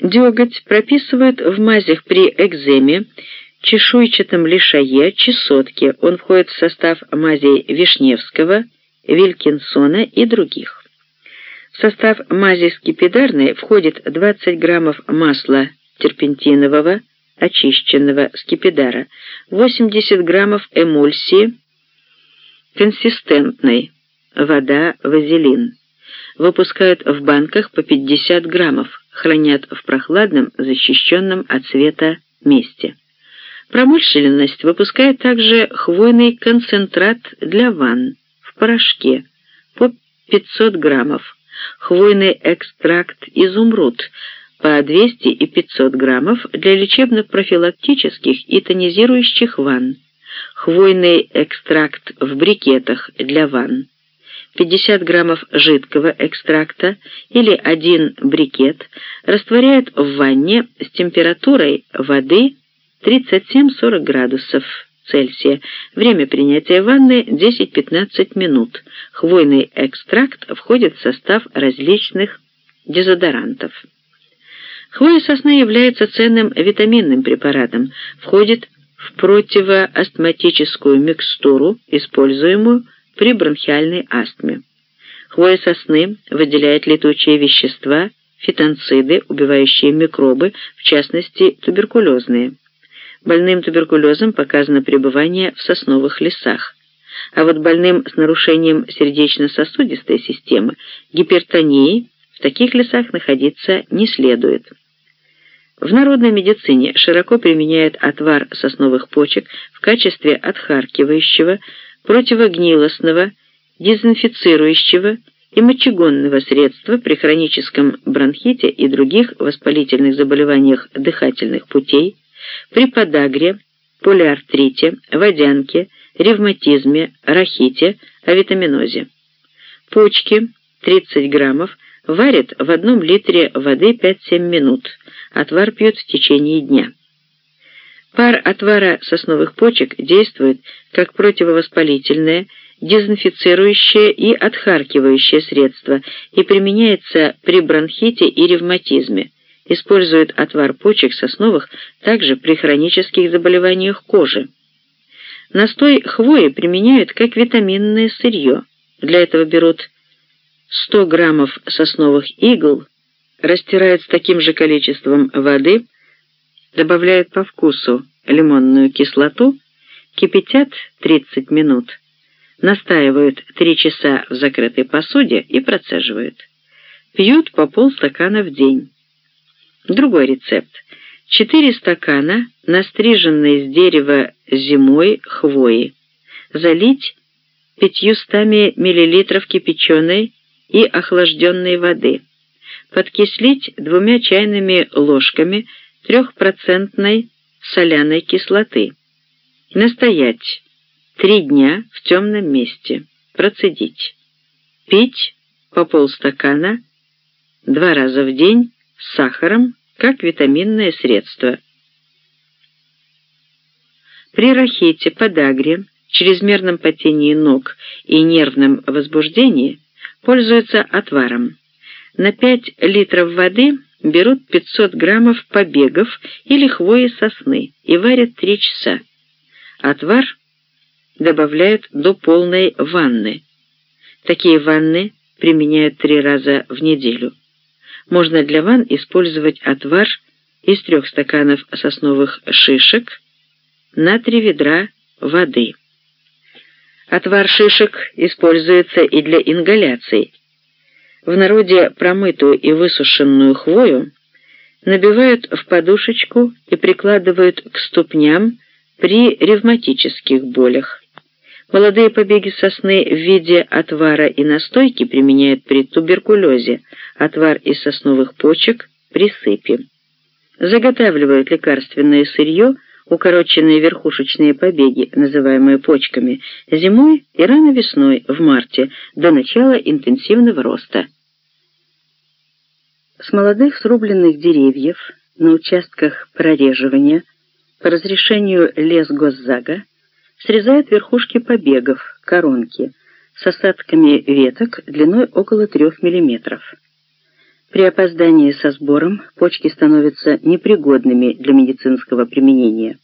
Деготь прописывают в мазях при экземе, чешуйчатом лишае, чесотке. Он входит в состав мазей Вишневского, Вилькинсона и других. В состав мази скипидарной входит 20 граммов масла терпентинового, очищенного скипидара, 80 граммов эмульсии консистентной, вода, вазелин. Выпускают в банках по 50 граммов, хранят в прохладном, защищенном от света месте. Промышленность выпускает также хвойный концентрат для ванн в порошке по 500 граммов, хвойный экстракт изумруд по 200 и 500 граммов для лечебно-профилактических и тонизирующих ванн, хвойный экстракт в брикетах для ванн, 50 граммов жидкого экстракта или один брикет растворяют в ванне с температурой воды 37-40 градусов Цельсия. Время принятия ванны 10-15 минут. Хвойный экстракт входит в состав различных дезодорантов. Хвоя сосны является ценным витаминным препаратом, входит в противоастматическую микстуру, используемую при бронхиальной астме. Хвоя сосны выделяет летучие вещества, фитонциды, убивающие микробы, в частности туберкулезные. Больным туберкулезом показано пребывание в сосновых лесах. А вот больным с нарушением сердечно-сосудистой системы, гипертонией, в таких лесах находиться не следует. В народной медицине широко применяют отвар сосновых почек в качестве отхаркивающего, противогнилостного, дезинфицирующего и мочегонного средства при хроническом бронхите и других воспалительных заболеваниях дыхательных путей, при подагре, полиартрите, водянке, ревматизме, рахите, авитаминозе. Почки 30 граммов варят в одном литре воды 5-7 минут, отвар пьют в течение дня. Пар отвара сосновых почек действует как противовоспалительное, дезинфицирующее и отхаркивающее средство и применяется при бронхите и ревматизме. Используют отвар почек сосновых также при хронических заболеваниях кожи. Настой хвои применяют как витаминное сырье. Для этого берут 100 граммов сосновых игл, растирают с таким же количеством воды, добавляют по вкусу лимонную кислоту, кипятят 30 минут, настаивают 3 часа в закрытой посуде и процеживают. Пьют по полстакана в день. Другой рецепт. 4 стакана настриженной с дерева зимой хвои. Залить 500 мл кипяченой и охлажденной воды. Подкислить двумя чайными ложками трехпроцентной соляной кислоты. Настоять три дня в темном месте. Процедить. Пить по полстакана два раза в день с сахаром, как витаминное средство. При рахите, подагре, чрезмерном потении ног и нервном возбуждении пользуются отваром. На 5 литров воды берут 500 граммов побегов или хвои сосны и варят 3 часа. Отвар добавляют до полной ванны. Такие ванны применяют три раза в неделю. Можно для ванн использовать отвар из трех стаканов сосновых шишек на три ведра воды. Отвар шишек используется и для ингаляций. В народе промытую и высушенную хвою набивают в подушечку и прикладывают к ступням при ревматических болях. Молодые побеги сосны в виде отвара и настойки применяют при туберкулезе, отвар из сосновых почек при сыпи. Заготавливают лекарственное сырье, укороченные верхушечные побеги, называемые почками, зимой и рано весной, в марте, до начала интенсивного роста. С молодых срубленных деревьев на участках прореживания по разрешению лесгосзага срезают верхушки побегов, коронки, с осадками веток длиной около 3 мм. При опоздании со сбором почки становятся непригодными для медицинского применения.